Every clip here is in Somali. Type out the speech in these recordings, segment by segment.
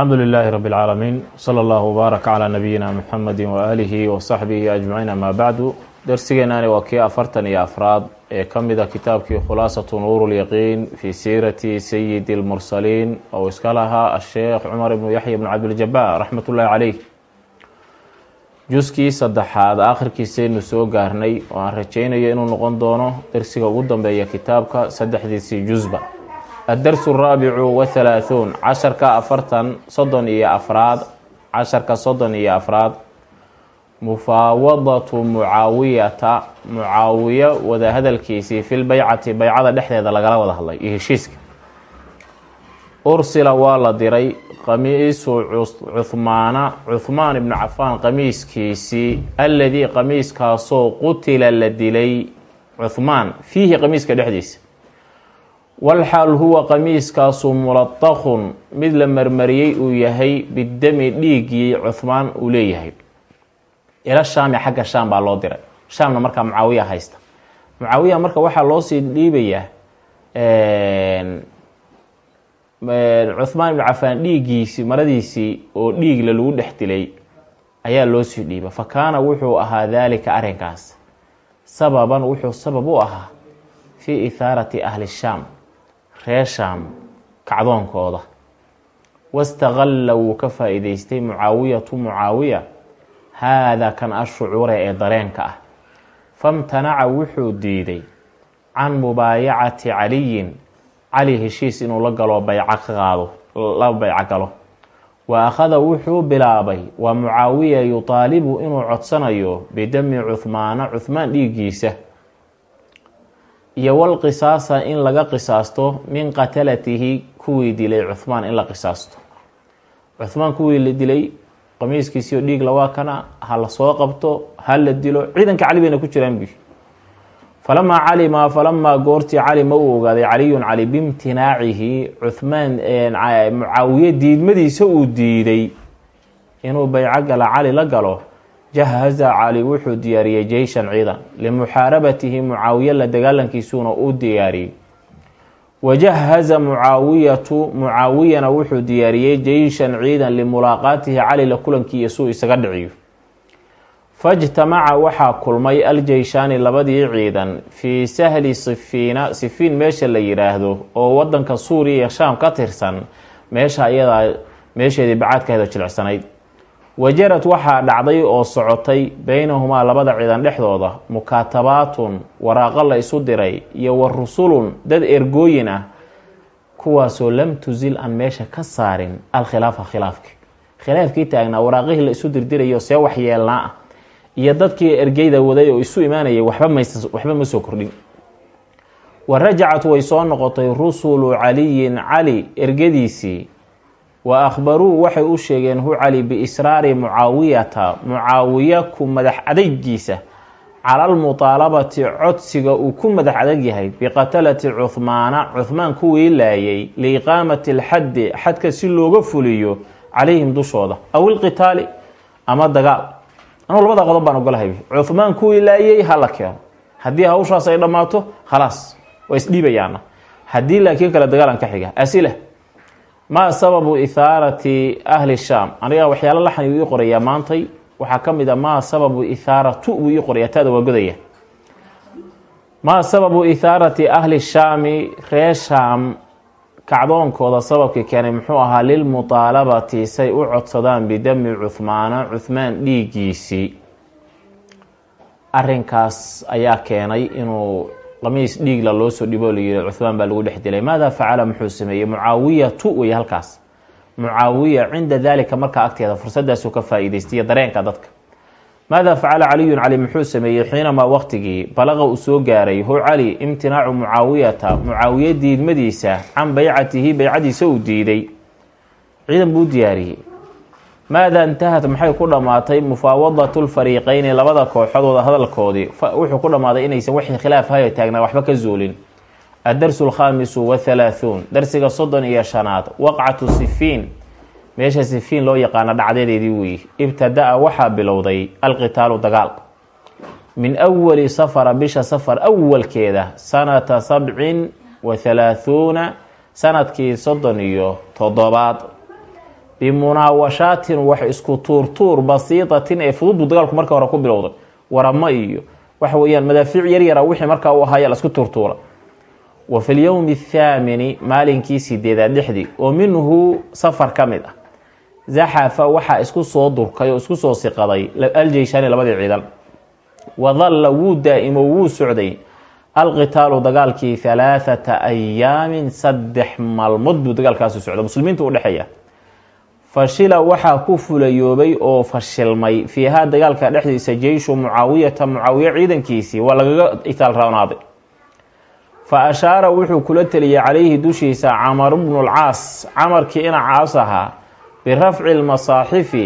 alxamdu lilaahi rabi اlcaalamiin sala allahu wbaarak calaa nabiyina muxamedi waaalihi wasaxbihi ajmaciin amaa bacdu darsigeenani waa kii afartan iyo afraad ee ka mida kitaabkii khulaasatu nuur lyaqiin fii siirati sayidi اlmursaliin ou iska lahaa asheekh cumar ibnu yaxya bnu cabdiljabaar raxmat ullahi caleyh juskii saddexaad aakhirkiisaynu soo gaarnay oo aan rajaynayo inuu noqon doono darsiga ugu dambeeya kitaabka saddexdiisii jusba addarsu araabicu wathalaahuun casharka afartan soddon iyo afraad casharka soddon iyo afraad mufaawadatu mucaawiyata mucaawiya wada hadalkiisii fil beycati beycada dhexdeeda lagala wada hadlay iyo heshiiska ursila waa la diray qamiisu cuhmaana cuhmaan ibnu cafaan qamiiskiisii alladii qamiiskaasoo qutila la dilay cuhmaan fiihi qamiiska dhexdiisa walxaal huwa qamiiskaasu muladaqun mid la marmariyey uu yahay bidami dhiiggii cuhmaan uu leeyahay ila shaami xagga shaam baa loo diray shaamna markaa mucaawiya haysta mucaawiya marka waxaa loo sii dhiibayaa cuhmaan ibnu cafaan dhiiggiisii maradiisii oo dhiigle lagu dhex dilay ayaa loo sii dhiiba fa kaana wuxuu ahaa daalika arrinkaas sababan wuxuu sabab u ahaa fii ithaarati ahli shaam reer kacdoonkooda. Wastaqalla wuu ka faa-iideystay mucaawiyatu mucaawiya haadaa kan ashucuure ee dareenka ah. Famtanaca wuxuu diiday can mubaayacati caliyin cali heshiis inuu la galo bayco ka qaado la bayco galo. Wa akhada wuxuu bilaabay waa mucaawiya yutaalibu inuu codsanayo bidami cuhmaana cuhmaan dhiiggiisa iyo walqisaasa in laga qisaasto min qatalatihi kuwii dilay cuhmaan in la qisaasto. Cuhmaan kuwii la dilay qamiiskiisiio dhiig lawaa kana ha la soo qabto ha la dilo ciidanka cali bayna ku jiraan bi falamaa calima falamaa goortii calima uu ogaaday caliyun cali biimtinaacihi cuhmaan mucaawiye diidmadiisa uu diiday inuu bayco gala cali la galo jahaza cali wuxuu diyaariyey jeyshan ciidan. Limuxaarabatihi mucaawiye la dagaalankiisuuna u diyaariyey. Wajahaza mucaawiyatu mucaawiyana wuxuu diyaariyey jeyshan ciidan limulaaqaatihi cali la kulankii suu isaga dhiciyo. Fajtamaca waxaa kulmay aljeyshaani labadii ciidan fii sahli sifiina sifiin meesha la yiraahdo oo wadanka suuriya iyo shaam ka tirsan meesha iyadaa meesheedii bacaadkaheeda jilicsanayd wajarad waxaa dhacday oo socotay beynahumaa labada ciidan dhexdooda mukaatabaatun waraaqo la isu diray iyo wa rusulun dad ergooyin ah kuwaasoo lam tusil aan meesha ka saarin alkhilaafa khilaafki khilaafkii taagnaa waraaqihii la isu dirdirayo see waxyeelnaa ah iyo dadkii ergeyda waday oo isu imaanayay waxba ma soo kordhin. Wa rajacat way soo noqotay rusulu caliyin cali ergadiisii wa akhbaruu waxay u sheegeen hu cali biisraari mucaawiyata mucaawiya ku madax adaygiisa cala almutaalabati codsiga uu ku madax adag yahay biqatalati cuhmaana cuhmaan kuwii laayay liiqaamati alxaddi xadka si looga fuliyo calayhim dushooda aw ilqitaali ama dagaal anuu labada qodob baan ogolahay cuhmaan kuwii laayay hala keeno haddii hawshaas ay dhammaato khalaas waa isdhiibayaana haddii laakiin kale dagaalan ka xiga asila maa sababu ithaarati ahli shaam? Aniga waxyaalo laxan uu ii qorayaa maantay. Waxaa ka mid a maa sababu ithaaratu buu ii qorayaa taada waa godaya. Maa sababu ithaarati ahli shaami ree shaam kacdoonkooda sababkii keenay muxuu ahaa lilmutaalabati say u codsadaan bidami cuhmaana cuhmaan dhiiggiisii. Arinkaas ayaa keenay inuu qamiis dhiigla loo soo dhiboo layiri cuhmaan baa lagu dhex dilay. Maada facala muxuu sameeyey? Mucaawiyatu wey halkaas. Mucaawiya cinda dalika markaa agteeda fursadaasu ka faa-iideystaiyo dareenka dadka. Maada facala caliyun cali muxuu sameeyey xiinamaa waqtigii? Balaqa uu soo gaaray. Hu cali imtinaacu mucaawiyata. Mucaawiye diidmadiisa can baycatihi baycadiisa uu diiday ciidan buu diyaariyey maada intahat maxay ku dhammaatay mufaawadatu lfariiqeyni labada kooxadooda hadalkoodii wuxuu ku dhammaaday inaysan wixii khilaaf hayo taagnaa waxba ka zuulin addarsu alkhaamisu wathalaahuun darsiga soddon iyo shanaad waqcatu sifiin meesha sifiin loo yaqaano dhacdadeedii weeye ibtada-a waxaa bilowday alqitaalu dagaal min awali safara bisha safar awalkeeda sanata sabcin wa halaahuuna sannadkii soddon iyo toddobaad bimunaawashaatin wax isku tuurtuur basiitatin ee fudud buu dagaalku marka hore ku bilowday. Waramo iyo waxa weeyaan madaafiic yaryara wixii markaa u ahaaya la isku tuurtuura wa fi lyowmi athaamini maalinkii sideedaad dhexdii oo minhu safar ka mid ah. Isku soo durkay isku soo siqaday aljeyshani labadii ciidan wadalla wuu daa'imo wuu socday alqitaalu dagaalkii halaathata ayaamin saddex maalmood buu dagaalkaasu socda u dhexeeya fashila waxaa ku fulayoobay oo fashilmay fiihaa dagaalka dhexdiisa jeyshu mucaawiyata mucaawiye ciidankiisii waa lagaga itaal rawnaaday fa ashaara wuxuu kula teliyay calayhi dushiisa camar bnu lcaas camarkii ina caas ahaa birafci lmasaaxifi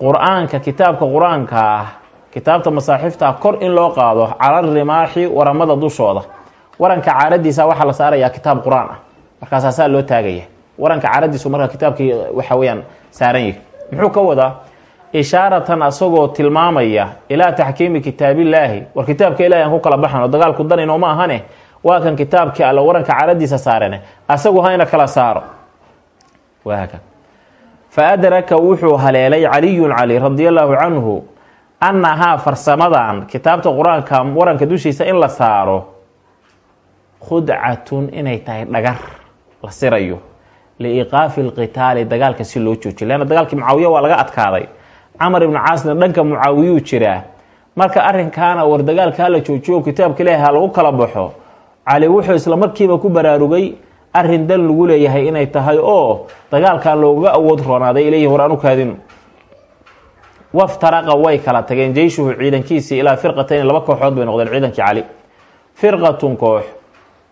qur'aanka kitaabka qur'aanka ah. Kitaabta masaaxifta kor in loo qaado cala rimaaxi waramada dushooda. Waranka caaradiisa waxaa la saarayaa kitaab qur'aan ah. Markaasaa saa loo taagaya waranka caaradiisu markaa kitaabkii waxa weyaan saaran yahi muxuu ka wadaa? Ishaaratan asagoo tilmaamaya ilaa taxkiimi kitaabillaahi war kitaabka ilahi ku kala baxano dagaalku danino ma ahane? Waa kan kitaabkii alle waranka caaradiisa saarane. Asagu hayna kala saaro. Waaka fa adraka wuxuu haleelay caliyun cali radi allaahu canhu annahaa farsamadan kitaabta qur'aanka waranka dushiisa in la saaro khudcatun inay tahay dhagar la sirayo liiqaafi lqitaali dagaalka si loo joojiyo. Leanna dagaalkii mucaawiya waa laga adkaaday. Camar ibnu caasna dhanka mucaawiyuu jiraa marka arrinkaana war dagaalka hala joojiyo kitaabka ilaahi lagu kala baxo cali wuxuu isla markiiba ku baraarugay arrin dan lagu leeyahay inay tahay oo dagaalkaa looga awood roonaaday. Ilayhi war kaadino waftaraqa way kala tageen. Jeyshuhu ciidankiisii ilaa firqatayn laba kooxood bay noqdeen ciidankii cali. Firqatun koox.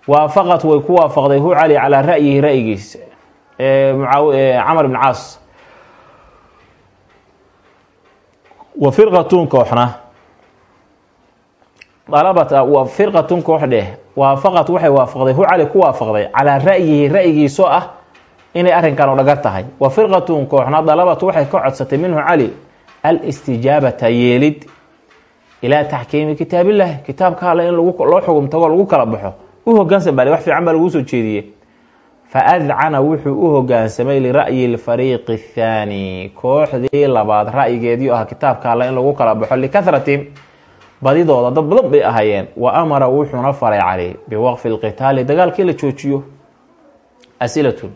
Waafaqat way ku waafaqday. Hu cali calaa ra'yihi ra'yigiisa camar ibn caas. Wa firqatun kooxna. Dalabat firqatun koox dheh waafaqat waxay waafaqday hu cali ku waafaqday calaa ra'yihi ra'yigiisoo ah inay arrinkan oo dhagar tahay. Wa firqatun kooxna dalabat waxay ka codsatay minhu cali alistijaabata yeelid ilaa taxkiimi kitaabillahi. Kitaabka alle in loo xugum tago lagu kala baxo. U hogaansan bale wax fiican baa laguu soo jeediyey fa adcana wuxuu u hogaansamay lira'yi lfariiqi athaani kooxdii labaad ra'yigeedii ah kitaabka alle in lagu kala baxo likahratihim badidooda dad badan bay ahaayeen wa amara wuxuuna faray cali biwaqfi lqitaali dagaalkii la joojiyo asilatun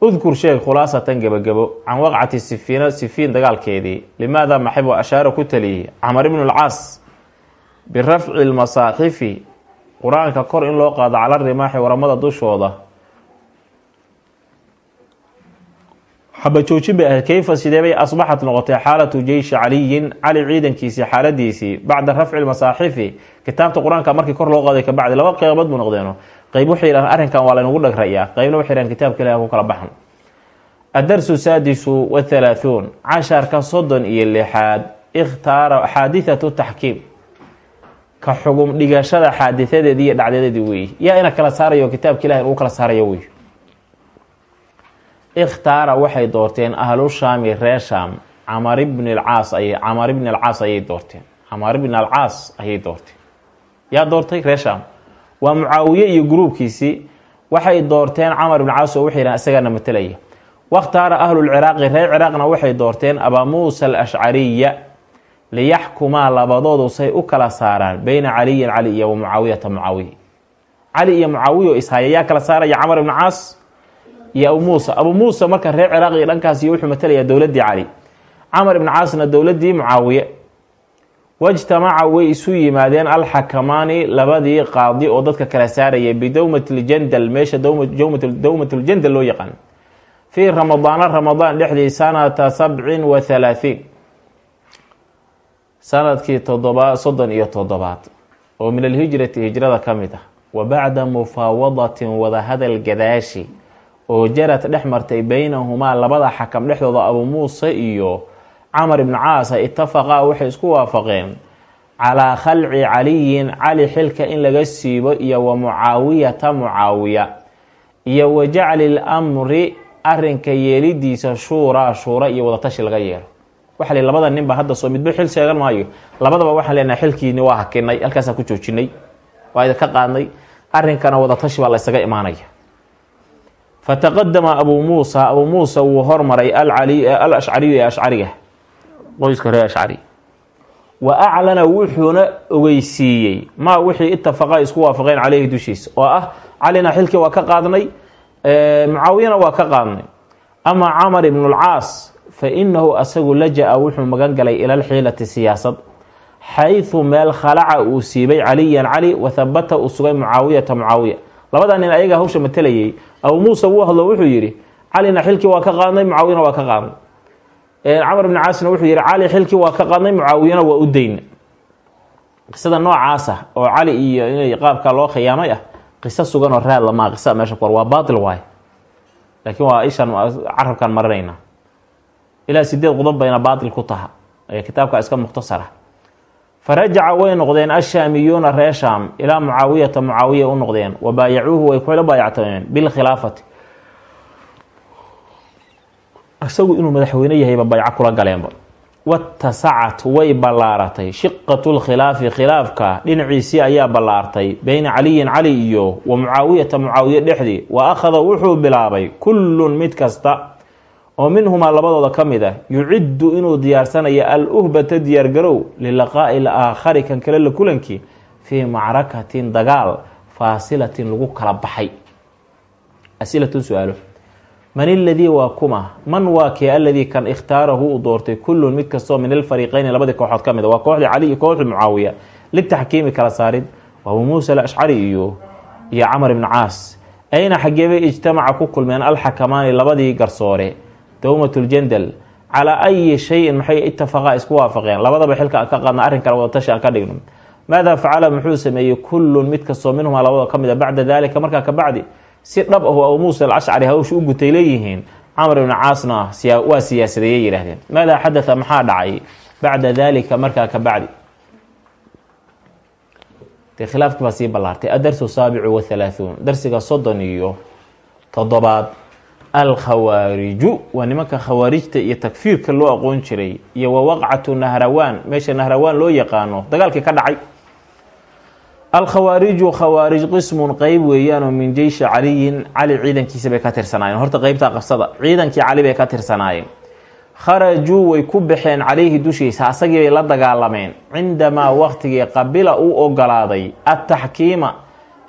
udkur sheeg khulaasatan gebagabo can waqcati sifiina sifiin dagaalkeedii limaada maxib ashaara ku taliyey camar ibnu lcaas birafci lmasaaxifi qur'aanka kor in loo qaado cala rimaaxi waramada dushooda xabajoojin bay ahayd. Keyfa sidee bay asbaxat noqotay xaalatu jeyshi caliyin? Cali ciidankiisii xaaladiisii bacda rafci lmasaaxifi kitaabta qur'aanka markii kor loo qaaday kabacdi laba qeybood buu noqdeeno qeyb waxay yidhahdeen arrinkan waa laynagu dhagrayaa. Qeybna waxay yidhahdeen kitaabka ilahi ku kala baxan. Adarsu saadisu wathalaahuun casharka soddon iyo lixaad ikhtaara xaadithatu taxkiim. Ka xugum dhigashada xaadihadeedii iyo dhacdadeedii weeye yaa ina kala saarayo kitaabka ilahi inuu kala saarayo ikhtaara waxay doorteen ahlu shaami reer shaam camar ibn alcaas ay camar ibn alcaas ayay doorteen. Camar ibn alcaas ayay doorteen. Yaa doortay reer shaam waa mucaawiye iyo gruubkiisii waxay doorteen camar ibn caas oo waxay isagaana matelaya wakhtaara ahlulciraaqi reer ciraaqna waxay doorteen abaa muusa alashcariya liyaxkumaa labadoodu say u kala saaraan beyna caliyin cali iyo wa mucaawiyata mucaawiya cali iyo mucaawiya oo ishaya yaa kala saaraya camar ibn caas iyo abu muusa. Abu muusa marka reer ciraaq iyo dhankaas wuxuu matelayaa dowladdii cali. Camar ibn caasna dowladdii mucaawiye. Wajtamaca way isu yimaadeen alxakamaani labadii qaadi oo dadka kala saaraya bidowmat ljandal meesha dowmat ljandal loo yaqaan. Fii ramadaana ramadaan dhexdii sanata sabcin wa halaahiin sannadkii todoba soddon iyo toddobaad oo min alhijrati hijrada ka mid ah. Wa bacda mufaawadatin wadahadal gadaashi oo jarad dhex martay beynahumaa labada xakam dhexdooda abu muuse iyo camar ibnu caasa itafaqaa waxay isku waafaqeen. Calaa khalci caliyin cali xilka in laga siibo iyo wa mucaawiyata mucaawiya. Iyo wa jacli lamri arinka yeelidiisa shuuraa shuura iyo wadatashi laga yeelo. Waxa l labada nin ba hadda soo midba xil sheegan maayo. Labadaba waxaan leenahay xilkiini waa hakinay halkaasaa ku joojinay. Waa idinka qaadnay. Arrinkana wadatashi baa la ysaga imaanaya fataqadama abuu muusa abuu muusa wuu hormaray al ashcariyu ee ashcariga qoyska reer ashcari wa aclana wuxuuna ogeysiiyey maa wixii itafaqa isku waafaqeen caleyhi dushiisa oo ah calina xilkii waa ka qaadnay mucaawiyana waa ka qaadnay ama camar ibnu lcaas fa inahu asagu laja-a wuxuu magan galay ila lxiilati siyaasad xayثu meel khalaca uu siibay caliyan cali wahabata uu sugay mucaawiyata mucaawiya labadaa nin ayaga hawsha matelayay abuu muusa wuu hadlo wuxuu yihi calina xilkii waa ka qaadnay mucaawiyana waa ka qaadnay. Camar ibni caasina wuxuu yihi cali xilkii waa ka qaadnay mucaawiyana waa u dayna qisada noocaasa oo cali iyo inay qaabka loo khiyaamay ah sugan oo raad lamaa qisada meesha ku waa baatil waay laakiin waa ishaan carabkaan marinayna ilaa sideed qodob bayna baatil ku taha. Ee kitaabka iska mukhtasara farajaca way noqdeen ashaamiyuuna reer shaam ilaa mucaawiyata mucaawiya u noqdeen wa baayacuuhu way kula baayactameen bilkhilaafati isagu inuu madaxweyne yahayba bayco kula galeenba. Watasacat way ballaaratay shiqatu lkhilaafi khilaafka dhinaciisii ayaa ballaartay beyna caliyin cali iyo wa mucaawiyata mucaawiye dhexdii. Wa akhada wuxuu bilaabay kullun mid kasta oo minhumaa labadooda ka mid ah yuciddu inuu diyaarsanayo al uhbata diyaargarow lilaqaa'i laakhari kan kale la kulankii fii macrakatin dagaal faasilatin lagu kala baxay. Asilatun su'aalo. Man iladii waa kuma? Man waa kee aladii kan ikhtaarahu uu doortay kullun mid kastoo min alfariiqeyni labadii kooxood ka mid a waa kooxdii cali iyo kooxdii mucaawiya. Litaxkiimi kala saarid. Waa abuu muusa alashcari iyo iyo camar ibni caas. Ayna xageebay ijtamaca ku kulmeen alxakamaani labadii garsoore dowmatljandal calaa ayi shayin maxay itafaqaa isku waafaqeen. Labadaba xilka ka qaadna arrin kale wadatashi aan ka dhigno. Maadaa facala muxuu sameeyey kullun mid kastoo minhumaa labadoo ka mid a bacda daalika markaa ka bacdi si dhab ahu abuu muusa alashcari hawsha u gutay leeyihiin camar ibni caasna waa siyaasadeeyay yidhahdeen maadaa xadatha maxaa dhacay? Bacda daalika markaa ka bacdi. Dee khilaafkii baa sii ballaartay. Adarsu saabicu wahalaahuun darsiga soddon iyo toddobaad alkhawaariju waa nimanka khawaarijta iyo takfiirka loo aqoon jiray iyo wa waqcatu nahrawaan meesha nahrawaan loo yaqaano dagaalkii ka dhacay. Alkhawaariju khawaarij qismun qeyb weeyaanoo min jeyshi caliyin cali ciidankiisa bay ka tirsanaayeen. Horta qeybtaa qabsada ciidankii cali bay ka tirsanaayeen. Kharajuu way ku baxeen calayhi dushiisa asagii bay la dagaalameen. Cindamaa waqtigii qabila uu ogolaaday ataxkiima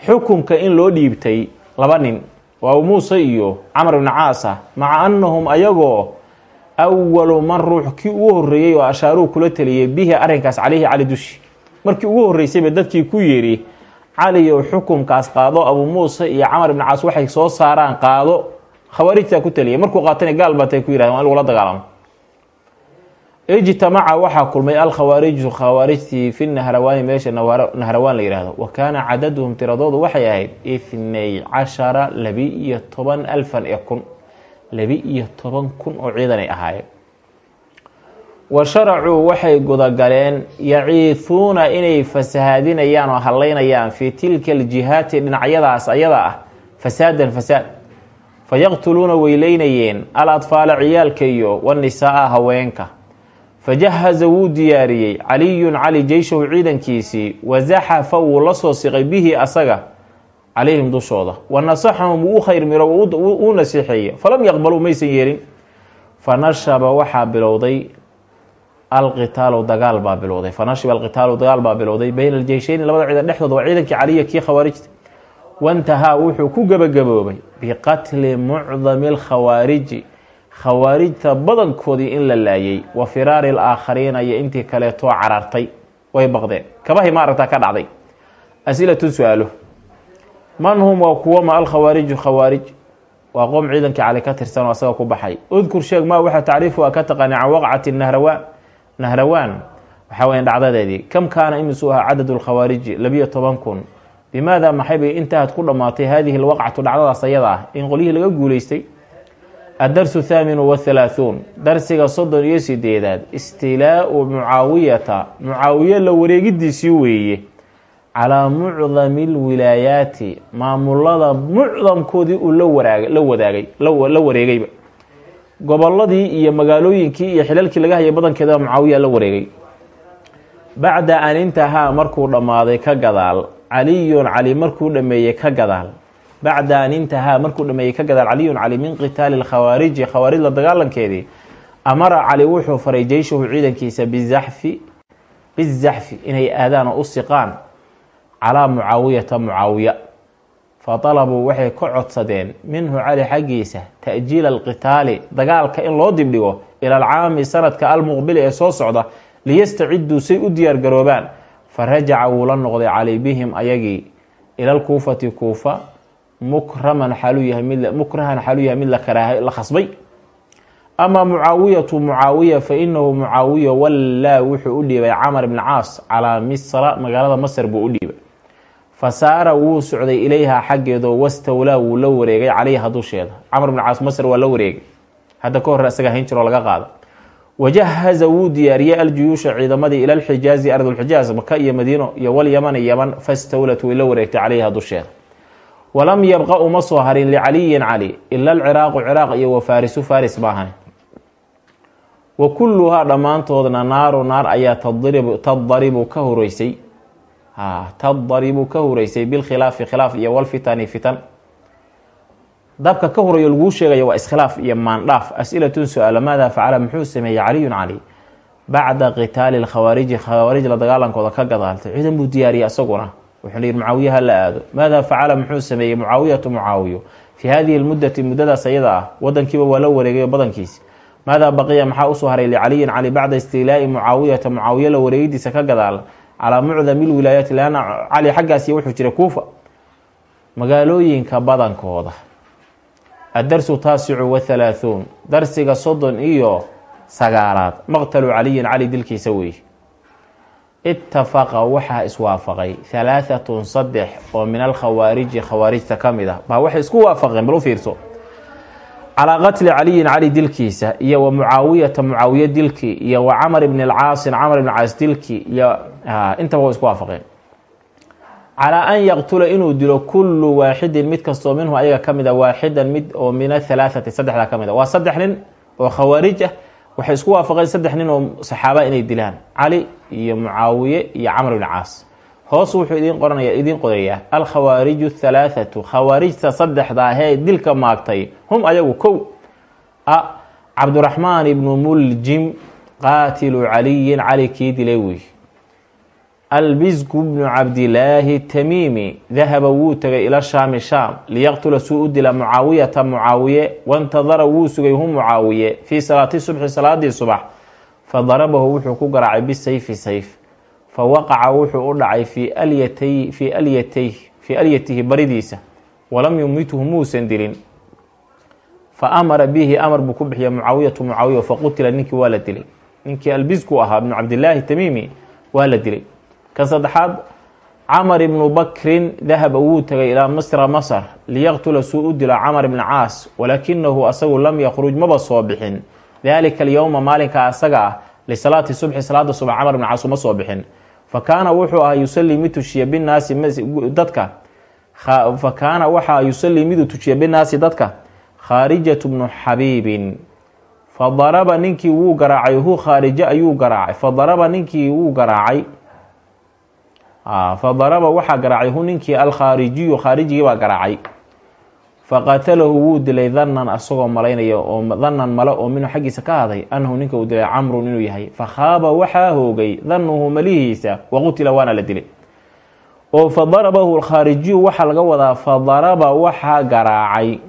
xukunka in loo dhiibtay laba nin waa muuse iyo camar ibni caasa maca annahum ayagoo awalu man ruux kii ugu horreeyey oo ashaaruu kula teliyay bihi arrinkaas calayhi cali dushi. Markii ugu horreysayba dadkii ku yidhi caliyow xukumkaas qaado abuu muuse iyo camar ibni caas waxay soo saaraan qaado. Khawaarijtaa ku teliyay markuu qaatana gaal baatay ku yirahdeen waa in lagula dagaalamo ijtamaca waxaa kulmay alkhawaariju khawaarijtii fi nahrawaani meesha nahrawaan la yihahdo wa kaana cadaduhum tiradoodu waxay ahayd ithnay cashara labi-iyo toban alfan ee kun. Labi-iyo toban kun oo ciidan ay ahaayeen. Wa sharacuu waxay gudagaleen yaciihuuna inay fasahaadinayaan oo hadlaynayaan fii tilka aljihaati dhinacyadaas ayada ah fasaadan fasaad. Fayaqtuluuna weyleynayeen al atfaala ciyaalka iyo wanisaa-a haweenka fajahaza wuu diyaariyey caliyun cali jeyshahu ciidankiisii wazaxafa wuu la soo siqay bihi asaga calayhim dushooda wa nasaxahum wuu u khayr miro uu nasiixeeye falam yaqbaluu maysan yeelin fa nashaba waxaa bilowday alqitaalu dagaal baa bilowday fa nashiba alqitaalu dagaal baa bilowday bayna aljeysheyn labada ciidan dhexdooda waa ciidankii caliya kii khawaarijta wantahaa wuxuu ku gebagaboobay biqatli mucdami alkhawaariji khawaarijta badankoodii in la laayay wa firaari alaakhariina iyo intii kaleetoo carartay way baqdeen. Kabahay ma aragtaa ka dhacday. Asilatun su'aalo man hum waa kuwama alkhawaariju khawaarij? Waa qoom ciidankii cali ka tirsan oo asaga ku baxay. Udkur sheeg maa waxaa tacriifu a ka taqaani can waqcati nahrawaan. Nahrawaan. Waxaa weya dhacdadeedii. Kam kaana imisuu ahaa cadadu lkhawaariji labiyo toban kun. Bimaada maxay bay intahad ku dhammaatay haadihi lwaqcatu dhacdadaas ayada ah? In qolyihii laga guuleystay addarsu thaaminu wathalaahuun darsiga soddon iyo sideedaad istilaau mucaawiyata mucaawiye la wareegidiisii weeye calaa mucdami lwilaayaati maamulada mucdamkoodii uu la waraag la wadaagay la wareegayba gobolladii iyo magaalooyinkii iyo xilalkii laga hayay badankeedaba mucaawiya la wareegay bacda an intahaa markuu dhammaaday ka gadaal caliyun cali markuu dhameeyey ka gadaal bacda an intahaa markuu dhameeyey ka gadaal caliyun cali min qitaali lkhawaariji khawaarij la dagaalankeedii amara cali wuxuu faray jeyshahu ciidankiisa bizaxfi bizaxfi inay aadaan oo u siqaan calaa mucaawiyata mucaawiya. Fa dalabuu waxay ka codsadeen minhu cali xaggiisa ta'jiila alqitaali dagaalka in loo dibdhigo ila alcaami sanadka almuqbili ee soo socda liyastaciduu say u diyaar garoobaan. Fa rajaca wuu la noqday cali bihim ayagii ila lkuufati kuufa mukraman xaaluu yahay mid mukrahan xaaluu yahay mid lakaraaha la khasbay. Ama mucaawiyatu mucaawiya fa inahu mucaawiya wallaa wuxuu u dhiibay camar bn caas calaa misra magaalada masr buu u dhiibay. Fa saara wuu socday ilayha xaggeedo wastawlaa wuu la wareegay calayha dusheeda. Camar bn caas masr waa la wareegay. Hadda ka hore isaga hayn laga qaada. Wajahaza wuu diyaariyey aljuyuusha ciidamadii ila lxijaazi ardulxijaaz maka iyo madiino iyo walyamani yaman fastawlat way la wareegtay calayha dusheeda walam yabqa uma soo harin licaliyin cali ila alciraaqu ciraaq iyo wa faarisu faris maahan wa kulluhaa dhammaantoodna naaru naar ayaa tadaribu ka horeysay tadaribu ka horeysay bilkhilaafi khilaaf iyo walfitani fitan dabka ka horeeyo laguu sheegaya waa iskhilaaf iyo maandhaaf. As-ilatun su'aala maadaa facala muxuu sameeyey caliyun cali. Bacda qitaali lkhawaariji khawaarij la dagaalankooda ka gadaaltay. Ciidan buu diyaariyay isaguna wuxuu yihi mucaawiya ha la aado. Maadaa facala muxuu sameeyey mucaawiyatu mucaawiyo. Fii hadihi lmuddati muddadaas ayada ah wadankiiba waa la wareegayo badankiisi maadaa baqiya? Maxaa u soo haray licaliyin cali bacda istiilaa'i mucaawiyata mucaawiya la wareegidiisa ka gadaal calaa mucdami lwilaayaati lianna cali xaggaasi wuxuu jiray kuufa. Magaalooyinka badankooda. Addarsu taasicu wathalaahuun darsiga soddon iyo sagaalaad maqtalu caliyin cali dilkiisa weeye itafaqa waxaa iswaafaqay. Halaahatun saddex oo min alkhawaariji khawaarijta ka mid ah. Baa waxay isku waafaqeen bal u fiirso. Calaa qatli caliyin cali dilkiisa iyo wa mucaawiyata mucaawiye dilkii iyo wa camar bni alcaasin camar ibni caas dilkii iyo intaba waa isku waafaqeen. Calaa an yaqtula inuu dilo kullu waaxidin mid kastoo minhu ayaga ka mid a waaxidan mid oo min athalaathati saddexdaa ka mid a waa saddex nin oo khawaarij ah waxay isku waafaqeen saddex nin oo saxaaba inay dilaan. Cali iyo mucaawiye iyo camr ibni caas. Hoos wuxuu idin qoranaya idiin qodayaa. Alkhawaariju thalaathatu khawaarijta saddexda ahee dilka maagtay. Hum ayagu kow. A cabduraxmaan ibnu muljim qaatilu caliyin cali kii dilay wey albisku bnu cabdilaahi tamiimi dahaba wuu tegay ila shaami shaam liyaqtula suu u dila mucaawiyata mucaawiye wantadara wuu sugay hu mucaawiye fii salaati subxi salaadii subax fa darabahu wuxuu ku garaacay bisayfi sayf fa waqaca wuxuu u dhacay fii fii alyatihi baridiisa walam yumithu muusan dilin. Fa amara bihi amar buu ku bixiya mucaawiyatu mucaawiya faqutila ninkii waa la dilay. Ninkii albisku ahaa bnu cabdilaahi tamiimi waa la dilay kan saddexaad camar ibnu bakrin dahaba wuu tegay ilaa misra masr liyaqtula suu u dilo camar ibni caas walaakinahu asagu lam yakhruj maba soo bixin. Daalika alyowma maalinka asaga ah lisalaati subxi salaada subax camar ibni caas uma soo bixin. Fa kaana wuxuu ahaa yusalii mid tujiya binaasi dadka. Fa kaana waxaa yusalii miduu tujiya binaasi dadka. Khaarijatu bnu xabiibin. Fa daraba ninkii wuu garaacay hu khaarija ayuu garaacay. Fa ninkii wuu garaacay fa daraba waxaa garaacay hu ninkii alkhaarijiyu khaarijigii baa garaacay. Faqatalahu wuu dilay danan asagoo malaynaya oo danan male oo minhu xaggiisa ka haday annahu ninka uu dilay camrun inuu yahay. Fakhaaba waxaa hoogay danuhu malihiisa waqutila waana la dilay. Oo fa darabahu alkhaarijiyu waxaa laga wadaa fa daraba waxaa garaacay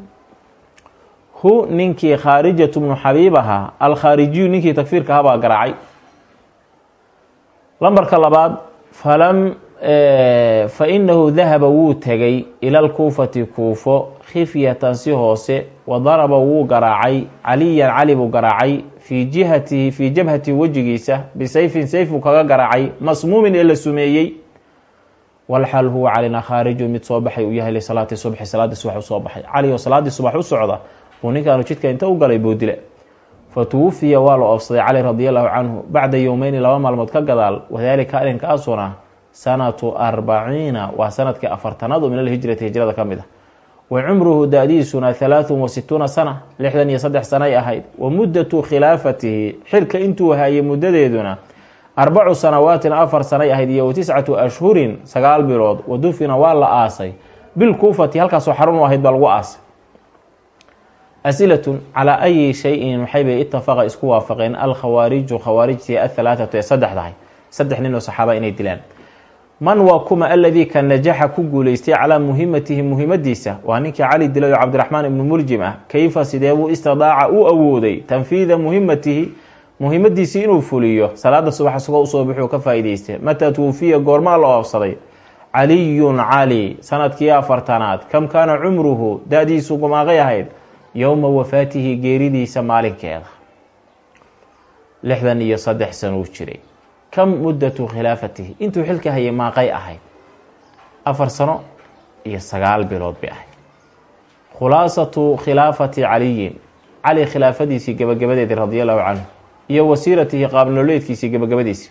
hu ninkii khaarijatu bnu xabiib ahaa alkhaarijiyu ninkii takfiirka ahaa baa garaacay. Lambarka labaad falam fa inahu dahaba wuu tegay ila lkuufati kuufo khifyatan si hoose wa daraba wuu garaacay caliyan cali buu garaacay fii jihatihi fii jabhatihi wejigiisa bisayfin sayf buu kaga garaacay masmuumin ee la sumeeyey. Walxal huwa calina khaarijun mid soo baxay uu yahay lisalaati subxi salaadii subax u soo baxay. Cali oo salaadii subax u socda buu ninkaanu jidka inta u galay buu dile fa tuwufiya waa la oofsaday cali radi allahu canhu bacda yowmeyni laba maalmood ka gadaal wadaalika arrinkaasuna sanatu arbaciina waa sannadkii afartanaad oo min alhijrati hijrada ka mid ah. Wa cumruhu da-diisuna halaathun wa situuna sana lixdan iyo saddex sanay ahayd. Wa muddatu khilaafatihi xilka intuu hayay muddadeeduna arbacu sanawaatin afar sanay ahayd iyo wa tiscatu ashhurin sagaal bilood. Wa dufina waa la aasay. Bilkuufati halkaasoo xarun u ahayd baa lagu aasay. Asilatun calaa ayi shayin maxaybay itafaqa isku waafaqeen alkhawaariju khawaarijtii athalaathatu ee saddexdahay. Saddex nin oo saxaaba inay dilaan man waa kuma aladii ka najaxa ku guuleystay calaa muhimatihi muhimadiisa waa ninkii cali dilay oo cabdiraxmaan ibnu muljim ah. Kayfa sideebuu istidaaca u awooday? Tanfiida muhimatihi muhimadiisii inuu fuliyo. Salaada subax isagoo u soo bixuu ka faa-iideystay mataa twufiya goormaa la oobsaday caliyun cali sannadkii afartanaad. Kam kaana cumruhu? Da-diisu gumaaqay ahayd. Yowma wafaatihi geeridiisa maalinkeeda. Lixdan iyo saddex sanuu jiray kam muddatu khilaafatihi intuu xilka hayay maaqay ahayd afar sano iyo sagaal bilood bay ahayd khulaasatu khilaafati caliyin cali khilaafadiisii gabagabadeedii radi allahu canhu iyo wasiiratihi qaabnololeedkiisii gabagabadiisii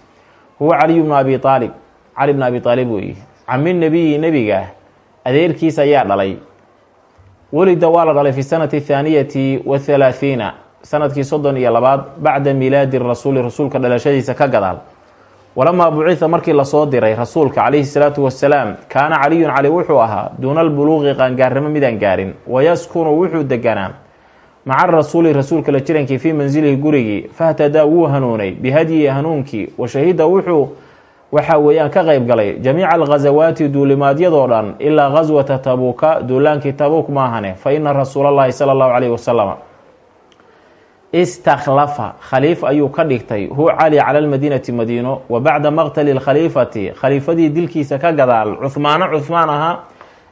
huwa caliyu bnu abi aalib cali bnu abi aalib weeye cami nebiyi nebiga adeerkiis ayaa dhalay welida waa la dhalay fi sanati thaaniyati wa thalaathiina sannadkii soddon iyo labaad bacda milaadi rasuuli rasuulka dhalashadiisa ka gadaal walamaa bucitha markii la soo diray rasuulka calayhi salaatu wasalaam kaana caliyun cali wuxuu ahaa duuna albuluuqi qaangaarnimo midaan gaarin wayaskunu wuxuu deganaa maca rasuuli rasuulka la jirankii fii mansilihi gurigii fahtadaa wuu hanuunay bihadyihi hanuunkii wa shahida wuxuu waxa weeyaan ka qeyb galay jamiica alghasawaati duulimaadyadoo dhan ilaa ghaswata tabuuka duulaankii tabuuk maahane fa ina rasuula allahi sala allahu calayhi wasalam istakhlafa khaliif ayuu ka dhigtay. Hu cali cala lmadiinati madiino wa bacda maqtali lkhaliifati khaliifadii dilkiisa ka gadaal. Cuhmaano cuhmaan ahaa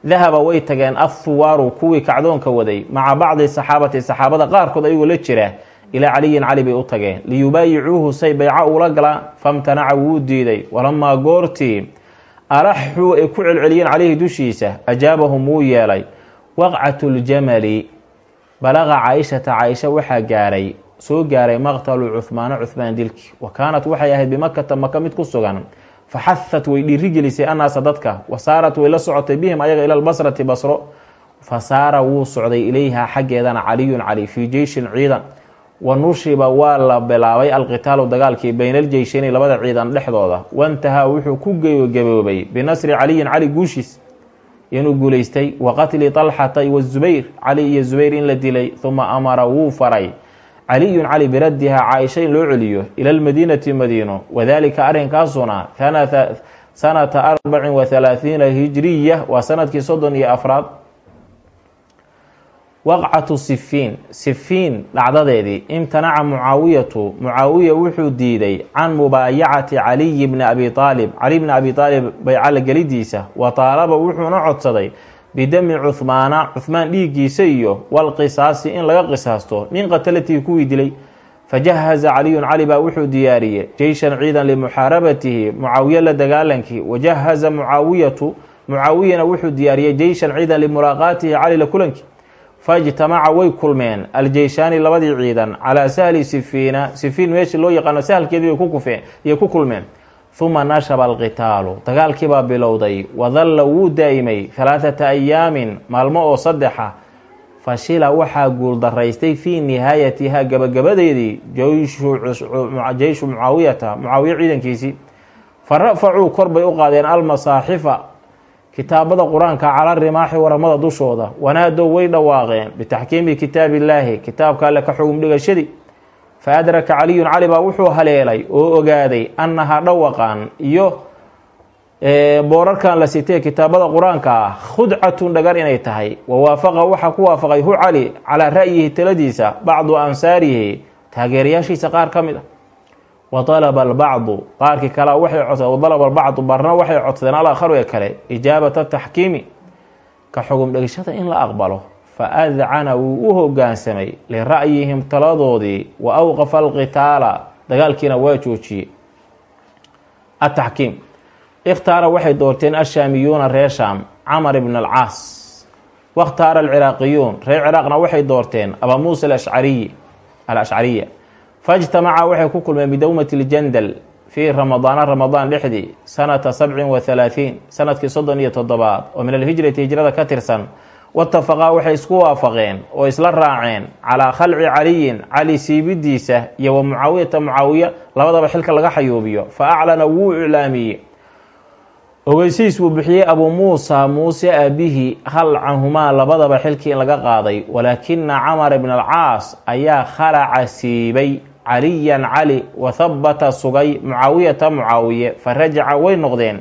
dahaba way tageen athuwaaru kuwii kacdoonka waday maca bacdi saxaabati. Saxaabada qaarkood ayagoo la jira ilaa caliyin cali bay u tageen. Liyubaayicuuhu say bayca ula galaan famtanaca wuu diiday. Walamaa goortii alaxuu ay ku celceliyeen caleyhi dushiisa ajaabahum wuu yeelay. Waqcatu ljamali balaqa caaishata caaisha waxaa gaaray soo gaaray maqtalu cuhmaano cuhmaan dilki. Wa kaanat waxay ahayd bimakata maka mid ku sugan. Faxahat way dhiirigelisay annaasa dadka. Wa saarat way la socotay bihim ayaga ila lbasrati basro. Fa saara wuu socday ilayha xaggeedana caliyun cali fii jeyshin ciidan. Wa nushiba waa la bilaabay alqitaalu dagaalkii bayna aljeyshayni labada ciidan dhexdooda. Wantahaa wuxuu ku gebagaboobay binasri caliyin cali guushiis inuu guulaystay wa qatli talxata wazubayr cali iyo zubayr in la dilay huma amara wuu faray. Caliyun cali biraddiha caaisha in loo celiyo ila lmadiinati madiino. Wadalika arrinkaasuna sanata arbacin wa halaathiina hijriya waa sannadkii soddon iyo afraad waqcatu sifiin sifiin dhacdadeedii. Imtanaca mucaawiyatu mucaawiya wuxuu diiday can mubaayacati caliyi bni abi aalib cali bni abi aalib baycala gelidiisa wa taalaba wuxuuna codsaday bidami cuhmaana cuhmaan dhiiggiisa iyo walqisaasi in laga qisaasto. Min qatalatihi kuwii dilay fajahaza caliyun cali baa wuxuu diyaariyey jeyshan ciidan limuxaarabatihi mucaawiye la dagaalankii wajahaza mucaawiyatu. Mucaawiyana wuxuu diyaariyey jeyshan ciidan limulaaqaatihi cali la kulankii faijtamaca way kulmeen. Aljeyshaani labadii ciidan calaa sahli sifiina. Sifiin meeshii loo yaqaano sahalkeedii bay ku kufeen iyay ku kulmeen. Huma nashaba alqitaalu. Dagaalkiibaa bilowday. Wadalla wuu daa'imay halaathata ayaamin maalmo oo saddexa. Fashila waxaa guuldaraystay fii nihaayatiha gabagabadeedii jeyshu mucaawiyata mucaawiye ciidankiisii. Fa rafacuu kor bay u qaadeen almasaaxifa kitaabada qur'aanka cala rimaaxi waramada dushooda. Wanaadow way dhawaaqeen. Bitaxkiimi kitaabi illaahi kitaabka alle ka xugum dhigashadii fa adraka caliyun cali baa wuxuu haleelay oo ogaaday annahaa dhawaqan iyo boorarkan la sitee kitaabada qur'aanka ah. Khudcatun dhagar inay tahay. Wa waafaqa waxaa ku waafaqay hu cali calaa ra'yihi taladiisa bacdu ansaarihi. Taageerayaashiisa qaar ka mid a wa dalaba albacdu qaarkii kalea waxay codsadeen wadalaba albacdu barna waxay codsadeen alakharu ee kale. Ijaabata taxkiimi ka xugum dhegashada in la aqbalo. Fa adcana wuu u hogaansamay lira'yihim taladoodii wa awqafa alqitaala dagaalkiina waa joojiyey. Ataxkiim ikhtaara waxay doorteen ashaamiyuuna reer shaam camar ibn alcaas. Wakhtaara alciraaqiyuun reer ciraaqna waxay doorteen abaa muusa alashcariyi alashcariya faijtamaca waxay ku kulmeen bidowmati ljandal fii ramadaana ramadaan dhexdii sanata sabcin wa halaahiin sannadkii soddon iyo toddobaad oo min alhijrati hijrada ka tirsan. Watafaqaa waxay isku waafaqeen oo isla raaceen calaa khalci caliyin cali siibidiisa iyo wa mucaawiyata mucaawiya labadaba xilka laga xayuubiyo. Fa aclana wuu iclaamiyey. Ogeysiis buu bixiyey abuu muusa muuse aabihi hal canhumaa labadaba xilkii in laga qaaday. Walaakina camar ibn alcaas ayaa khalaca siibay caliyan cali wa habata sugay mucaawiyata mucaawiye fa rajaca way noqdeen.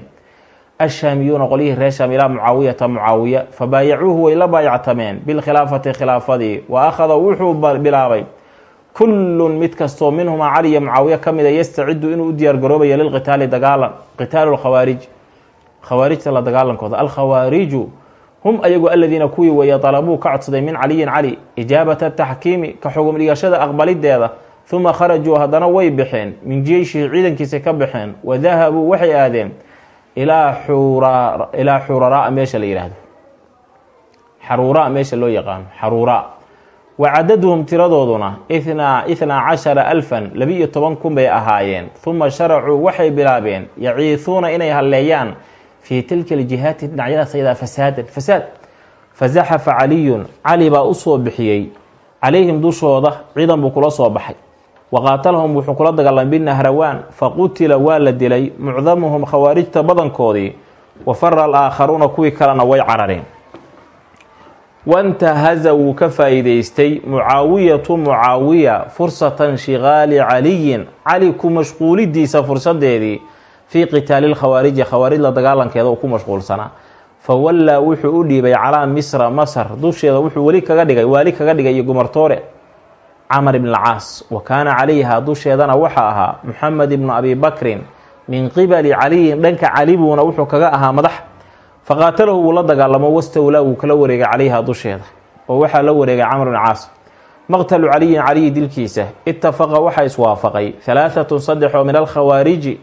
Ashaamiyuuna qolyihii reer shaam ilaa mucaawiyata mucaawiya fabaayacuuhu way la baayactameen bilkhilaafati khilaafadii wa akhada wuxuu bilaabay. Kullun mid kastoo minhumaa cali iyo mucaawiya ka mida yastacidu inuu u diyaar garoobaya lilqitaali dagaalan qitaalu lkhawaarij khawaarijta la dagaalankooda alkhawaariju hum ayagu aladiina kuwii weeye dalabuu ka codsaday min caliyin cali ijaabata taxkiimi ka xugum dhigashada aqbalideeda huma kharajuu haddana way baxeen min jeyshihi ciidankiisa ka baxeen wa dahabuu waxay aadeen ilaa xura ilaa xuraraa meesha la yidhaahdo xaruuraa meesha loo yaqaano xaruuraa wa cadaduhum tiradooduna ithnaa ithnaa cashara alfan labi-iyo toban kun bay ahaayeen huma sharacuu waxay bilaabeen yaciisuuna inay halleeyaan fii tilka aljihaati dhinacyadaas ayadaa fasaadan fasaad fazaxafa caliyun cali baa u soo bixiyey calayhim dushooda ciidan buu kula soo baxay wa qaatalahum wuxuu kula dagaalamay binahrawaan faqutila waa la dilay mucdamuhum khawaarijta badankoodii wa fara alaakharuuna kuwii kalena way carareen wantahaza wuu ka faa-iideystay mucaawiyatu mucaawiya fursatan shigaali caliyin cali ku mashquulidiisa fursadeedii fii qitaali lkhawaariji khawaarij la dagaalankeeda uu ku mashquulsanaa fa wallaa wuxuu u dhiibay calaa misra masar dusheeda wuxuu weli kaga dhigay waali kaga dhigay iyo gumartoore camar ibn alcaas wa kaana calayha dusheedana waxaa ahaa muxamed ibnu abi bakrin min qibali caliyin dhanka cali buuna wuxuu kaga ahaa madax. Faqaatalahu wuu la dagaalamo wastawlaa wuu kala wareegay calayha dusheeda oo waxaa la wareegay camr ibn caas maqtalu caliyin caliyi dilkiisa itafaqa waxaa iswaafaqay. Halaahatun saddex min alkhawaariji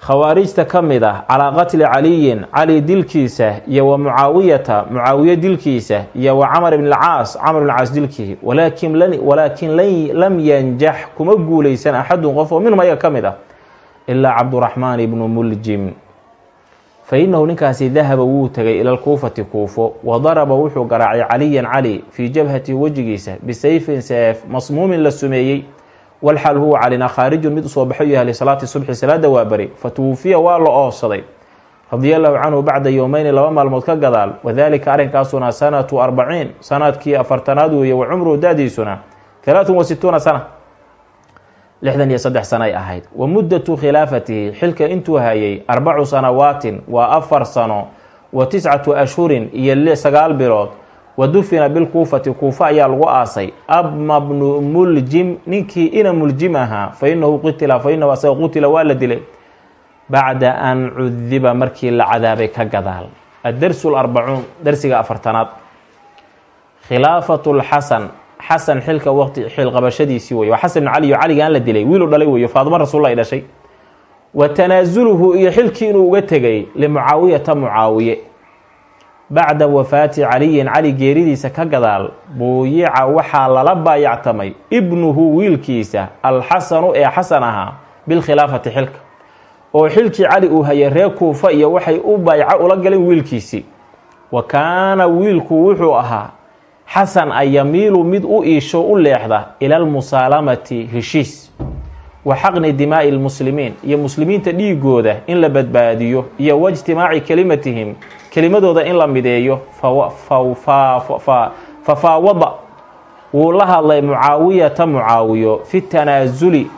khawaarijta ka mid ah calaa qatli caliyin cali dilkiisa iyo wa mucaawiyata mucaawiye dilkiisa iyo wa camar ibn alcaas camr ibn caas dilkii walaakin lam yanjax kuma guuleysan axadun qof oo minhum ayaga ka mid ah ilaa cabduraxmaan ibnu muljim. Fa inahu ninkaasi dahaba wuu tegay ila lkuufati kuufo wa daraba wuxuu garaacay caliyan cali fii jabhati wejigiisa bisayfin seef masmuumin la sumeeyey walxal huwa calina khaarijun mid u soo baxay yahay lisalaati subxi salaada waa bari fa tuwufiya waa la oofsaday radia allahu canhu bacda yowmeyni laba maalmood ka gadaal wadaalika arrinkaasuna sanatu arbaciin sannadkii afartanaad weeye wa cumruhu da-diisuna talaatun wa situuna sana lixdan iyo saddex sanay ahayd wa muddatu khilaafatihi xilka intuu hayay arbacu sanawaatin waa afar sano wa tiscatu ashhurin iyo sagaal bilood wa dufina bilkuufati kuufa ayaa lagu aasay abma bnu muljim ninkii ina muljim ahaa fa inahu qutila fa inahu asaga qutila waa la dilay bacda an cudiba markii la cadaabay ka gadaal addarsu larbacuun darsiga afartanaad khilaafatu lxasan xasan xilka waqti xilqabashadiisii wey waa xasan bn cali iyo caligaan la dilay wiilu dhalay weyo faadimo rasuulla ay iyo xilkii inuu uga tegay limucaawiyata mucaawiye bacda wafaati caliyin cali geeridiisa ka gadaal buuyica waxaa lala baayactamay ibnuhu wiilkiisa alxasanu ee xasan ahaa bilkhilaafati xilka. oo xilkii cali uu hayay reer kuufa iyo waxay u bayco ula galeen wiilkiisii wa kaana wiilku wuxuu ahaa xasan ayamiilu mid u iisho u leexda ila almusaalamati heshiis wa xaqni dimaa'i lmuslimiin iyo muslimiinta dhiigooda in la badbaadiyo iyo waijtimaaci kelimatihim kelimadooda in la mideeyo fafaawada wuu la hadlay mucaawiyata mucaawiyo fi tanaasuli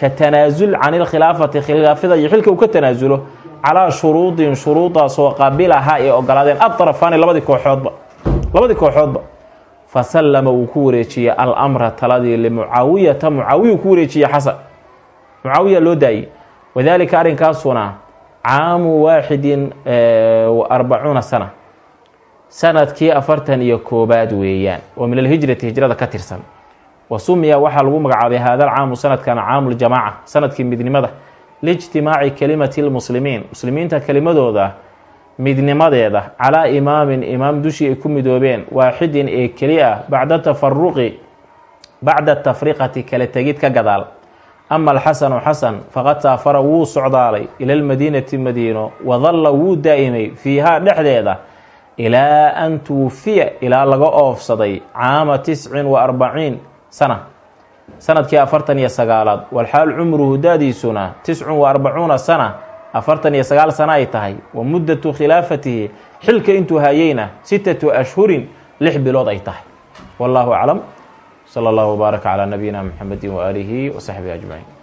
ka tanaasul can ilkhilaafati khilaafada iyo xilka uu ka tanaasulo calaa shuruudin shuruudaasoo qabilaha ay ogolaadeen atrafaani labadii kooxoodba labadii kooxoodba. Fasallama wuu ku wareejiyey alamra taladii limucaawiyata mucaawiya ku wareejiyey xasan mucaawiya loo daayey wadaalika arrinkaasuna caamu waaxidin arbacuuna sana. Sanadkii afartan iyo koobaad weeyaan. Oo min alhijrati hijrada ka tirsan. Wa sumiya waxaa lagu magacaabay haada alcaamu sanadkan caamu ljamaaca sannadkii midnimada. Liijtimaaci kelimati lmuslimiin muslimiinta kelimadooda midnimadeeda calaa imaamin imaam dushii ay ku midoobeen waaxidin ee keli ah bacda tafaruqi bacda tafriqati kala tegid ka gadaal ama alxasanu xasan faqad saafara wuu socdaalay ila lmadiinati madiino wadalla wuu daa'imay fiihaa dhexdeeda ilaa an tuwufiya ilaa laga oofsaday caama tiscin wa arbaciin sana sannadkii afartan iyo sagaalaad walxaal cumruhu daadiisuna tiscun wa arbacuuna sana afartan iyo sagaal sano ay tahay wa muddatu khilaafatihi xilka intuu hayeyna sittatu ashhurin lix bilood ay tahay wallaahu aclam sala allahu wbaaraka calaa nabiyina muxamedi waaalihi wa saxbihi ajmaciin